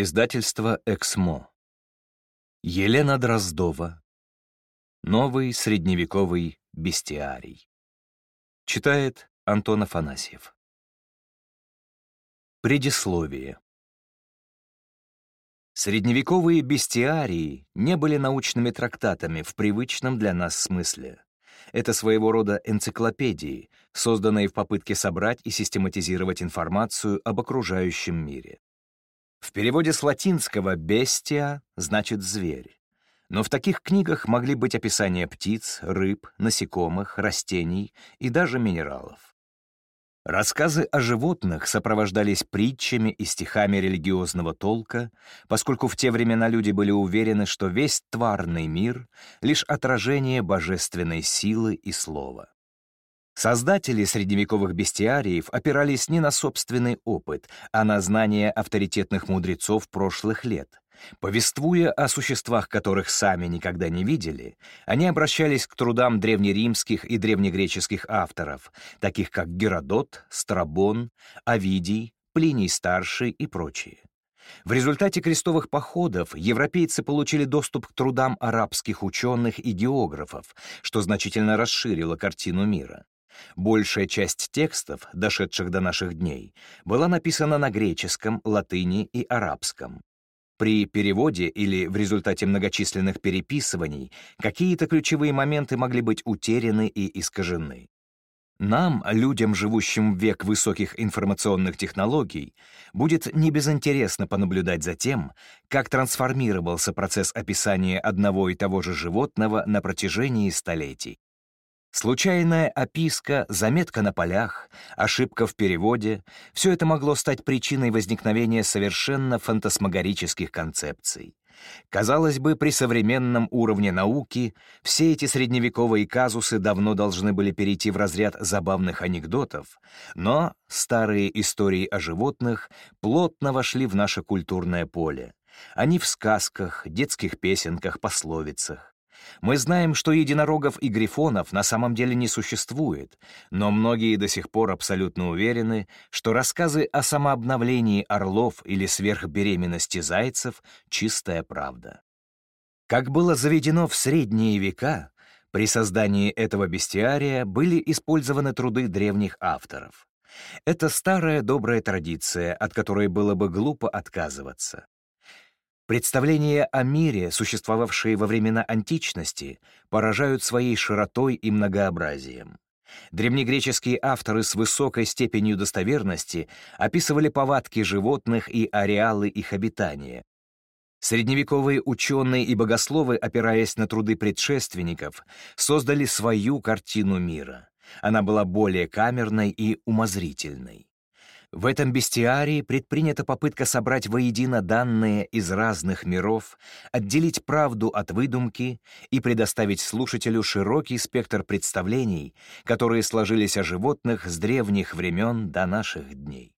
Издательство «Эксмо». Елена Дроздова. Новый средневековый бестиарий. Читает Антон Афанасьев. Предисловие. Средневековые бестиарии не были научными трактатами в привычном для нас смысле. Это своего рода энциклопедии, созданные в попытке собрать и систематизировать информацию об окружающем мире. В переводе с латинского «бестия» значит «зверь». Но в таких книгах могли быть описания птиц, рыб, насекомых, растений и даже минералов. Рассказы о животных сопровождались притчами и стихами религиозного толка, поскольку в те времена люди были уверены, что весь тварный мир — лишь отражение божественной силы и слова. Создатели средневековых бестиариев опирались не на собственный опыт, а на знания авторитетных мудрецов прошлых лет. Повествуя о существах, которых сами никогда не видели, они обращались к трудам древнеримских и древнегреческих авторов, таких как Геродот, Страбон, Овидий, Плиний-старший и прочие. В результате крестовых походов европейцы получили доступ к трудам арабских ученых и географов, что значительно расширило картину мира. Большая часть текстов, дошедших до наших дней, была написана на греческом, латыни и арабском. При переводе или в результате многочисленных переписываний какие-то ключевые моменты могли быть утеряны и искажены. Нам, людям, живущим в век высоких информационных технологий, будет небезынтересно понаблюдать за тем, как трансформировался процесс описания одного и того же животного на протяжении столетий. Случайная описка, заметка на полях, ошибка в переводе — все это могло стать причиной возникновения совершенно фантасмагорических концепций. Казалось бы, при современном уровне науки все эти средневековые казусы давно должны были перейти в разряд забавных анекдотов, но старые истории о животных плотно вошли в наше культурное поле. Они в сказках, детских песенках, пословицах. Мы знаем, что единорогов и грифонов на самом деле не существует, но многие до сих пор абсолютно уверены, что рассказы о самообновлении орлов или сверхбеременности зайцев — чистая правда. Как было заведено в средние века, при создании этого бестиария были использованы труды древних авторов. Это старая добрая традиция, от которой было бы глупо отказываться. Представления о мире, существовавшие во времена античности, поражают своей широтой и многообразием. Древнегреческие авторы с высокой степенью достоверности описывали повадки животных и ареалы их обитания. Средневековые ученые и богословы, опираясь на труды предшественников, создали свою картину мира. Она была более камерной и умозрительной. В этом бестиарии предпринята попытка собрать воедино данные из разных миров, отделить правду от выдумки и предоставить слушателю широкий спектр представлений, которые сложились о животных с древних времен до наших дней.